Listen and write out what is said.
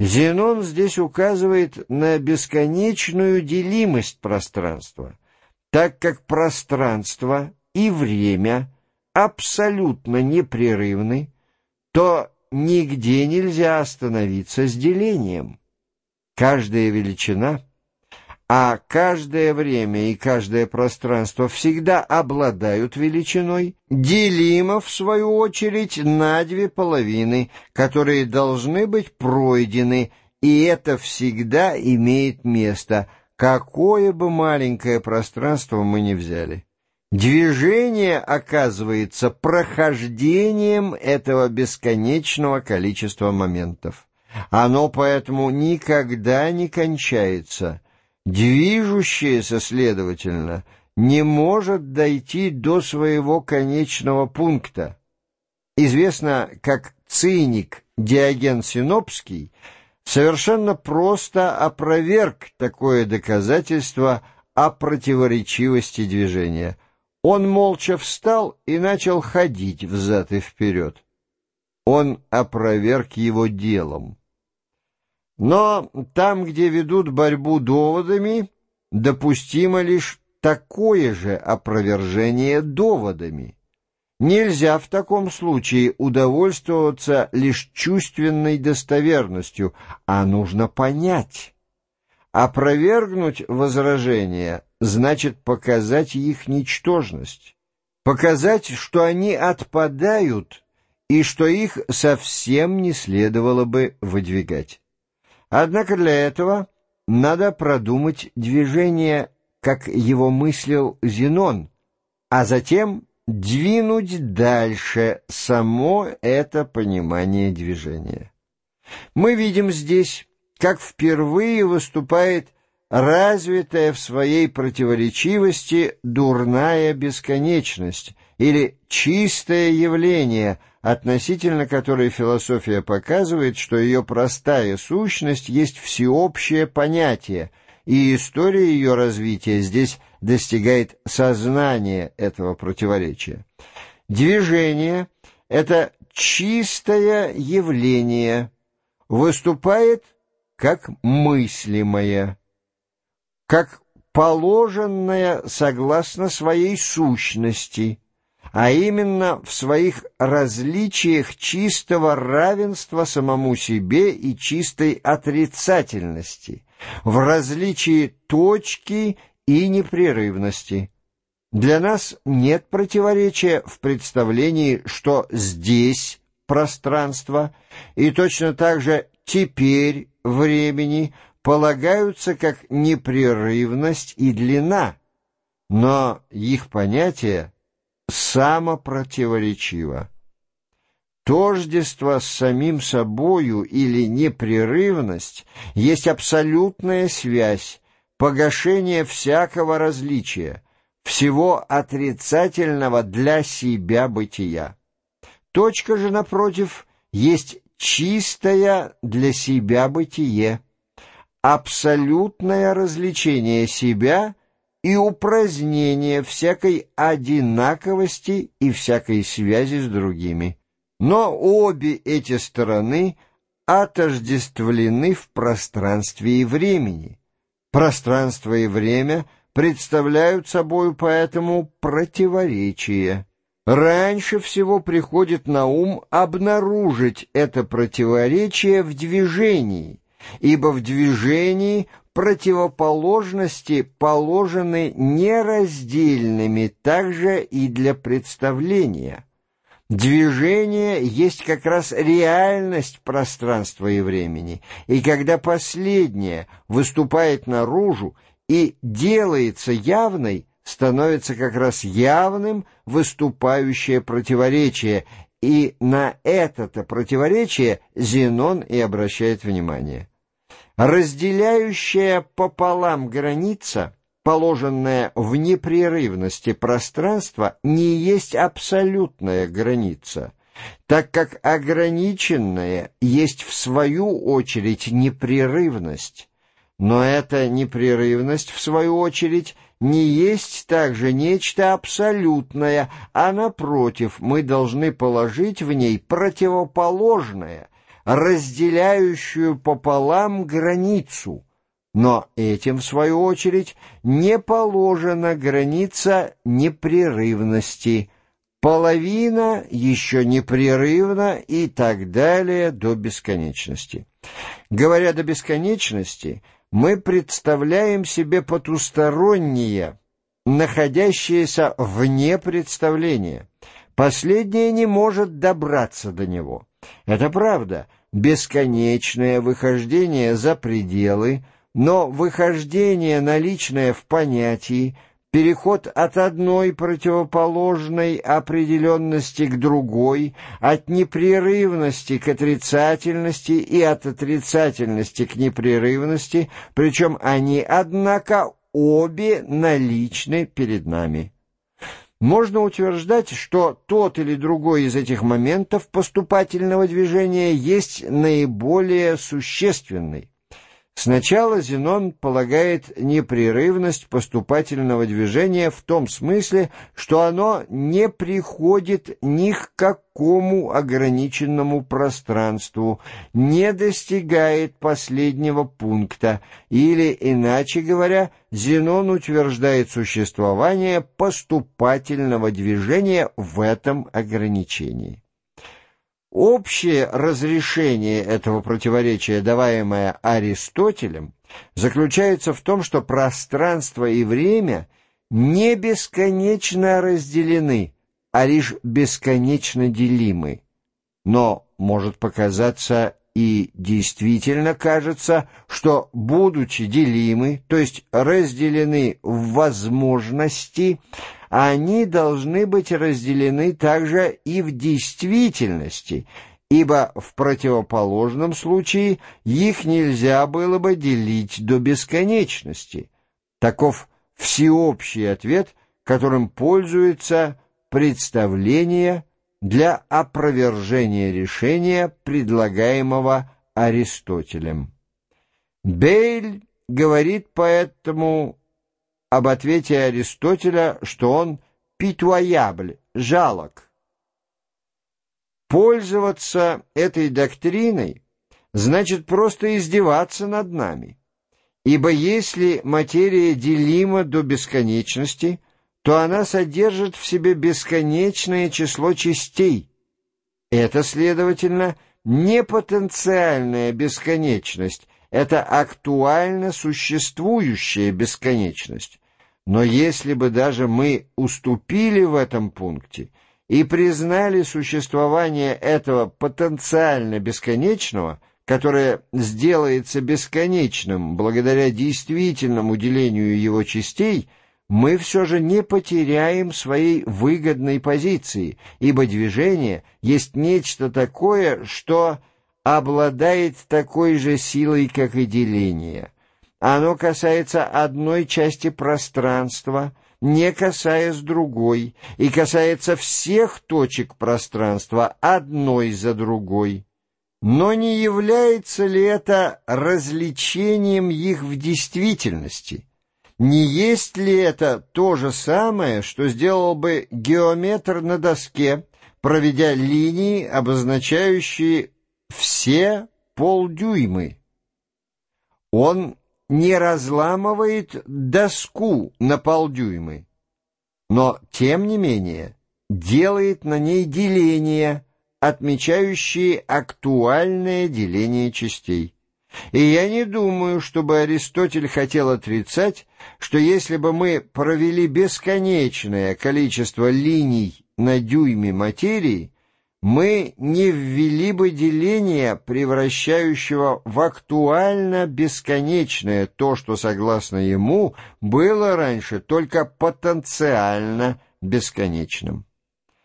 Зенон здесь указывает на бесконечную делимость пространства, так как пространство и время абсолютно непрерывны, то нигде нельзя остановиться с делением. Каждая величина — а каждое время и каждое пространство всегда обладают величиной, делимо, в свою очередь, на две половины, которые должны быть пройдены, и это всегда имеет место, какое бы маленькое пространство мы ни взяли. Движение оказывается прохождением этого бесконечного количества моментов. Оно поэтому никогда не кончается — Движущееся, следовательно, не может дойти до своего конечного пункта. Известно, как циник Диоген Синопский совершенно просто опроверг такое доказательство о противоречивости движения. Он молча встал и начал ходить взад и вперед. Он опроверг его делом. Но там, где ведут борьбу доводами, допустимо лишь такое же опровержение доводами. Нельзя в таком случае удовольствоваться лишь чувственной достоверностью, а нужно понять. Опровергнуть возражения значит показать их ничтожность, показать, что они отпадают и что их совсем не следовало бы выдвигать. Однако для этого надо продумать движение, как его мыслил Зенон, а затем двинуть дальше само это понимание движения. Мы видим здесь, как впервые выступает развитая в своей противоречивости дурная бесконечность или чистое явление, относительно которой философия показывает, что ее простая сущность есть всеобщее понятие, и история ее развития здесь достигает сознания этого противоречия. Движение — это чистое явление, выступает как мыслимое, как положенное согласно своей сущности — а именно в своих различиях чистого равенства самому себе и чистой отрицательности, в различии точки и непрерывности. Для нас нет противоречия в представлении, что здесь пространство и точно так же теперь времени полагаются как непрерывность и длина, но их понятия самопротиворечиво. Тождество с самим собою или непрерывность есть абсолютная связь, погашение всякого различия, всего отрицательного для себя бытия. Точка же, напротив, есть чистое для себя бытие, абсолютное развлечение себя и упразднение всякой одинаковости и всякой связи с другими. Но обе эти стороны отождествлены в пространстве и времени. Пространство и время представляют собой поэтому противоречие. Раньше всего приходит на ум обнаружить это противоречие в движении, ибо в движении противоположности положены нераздельными также и для представления. Движение есть как раз реальность пространства и времени, и когда последнее выступает наружу и делается явной, становится как раз явным выступающее противоречие, и на это-то противоречие Зенон и обращает внимание. Разделяющая пополам граница, положенная в непрерывности пространства, не есть абсолютная граница, так как ограниченная есть в свою очередь непрерывность. Но эта непрерывность, в свою очередь, не есть также нечто абсолютное, а, напротив, мы должны положить в ней противоположное – разделяющую пополам границу, но этим, в свою очередь, не положена граница непрерывности, половина еще непрерывна и так далее до бесконечности. Говоря до бесконечности, мы представляем себе потустороннее, находящееся вне представления. Последнее не может добраться до него. Это правда, бесконечное выхождение за пределы, но выхождение, наличное в понятии, переход от одной противоположной определенности к другой, от непрерывности к отрицательности и от отрицательности к непрерывности, причем они, однако, обе наличны перед нами. Можно утверждать, что тот или другой из этих моментов поступательного движения есть наиболее существенный. Сначала Зенон полагает непрерывность поступательного движения в том смысле, что оно не приходит ни к какому ограниченному пространству, не достигает последнего пункта, или, иначе говоря, Зенон утверждает существование поступательного движения в этом ограничении. Общее разрешение этого противоречия, даваемое Аристотелем, заключается в том, что пространство и время не бесконечно разделены, а лишь бесконечно делимы. Но может показаться и действительно кажется, что, будучи делимы, то есть разделены в возможности, они должны быть разделены также и в действительности, ибо в противоположном случае их нельзя было бы делить до бесконечности. Таков всеобщий ответ, которым пользуется представление для опровержения решения, предлагаемого Аристотелем. Бейль говорит поэтому об ответе Аристотеля, что он «питуаябль», «жалок». Пользоваться этой доктриной значит просто издеваться над нами, ибо если материя делима до бесконечности, то она содержит в себе бесконечное число частей. Это, следовательно, не потенциальная бесконечность, это актуально существующая бесконечность. Но если бы даже мы уступили в этом пункте и признали существование этого потенциально бесконечного, которое сделается бесконечным благодаря действительному делению его частей, мы все же не потеряем своей выгодной позиции, ибо движение есть нечто такое, что обладает такой же силой, как и деление. Оно касается одной части пространства, не касаясь другой, и касается всех точек пространства одной за другой. Но не является ли это развлечением их в действительности? Не есть ли это то же самое, что сделал бы геометр на доске, проведя линии, обозначающие все полдюймы. Он не разламывает доску на полдюймы, но, тем не менее, делает на ней деление, отмечающие актуальное деление частей. И я не думаю, чтобы Аристотель хотел отрицать, что если бы мы провели бесконечное количество линий на дюйме материи, мы не ввели бы деление, превращающего в актуально бесконечное то, что, согласно ему, было раньше только потенциально бесконечным.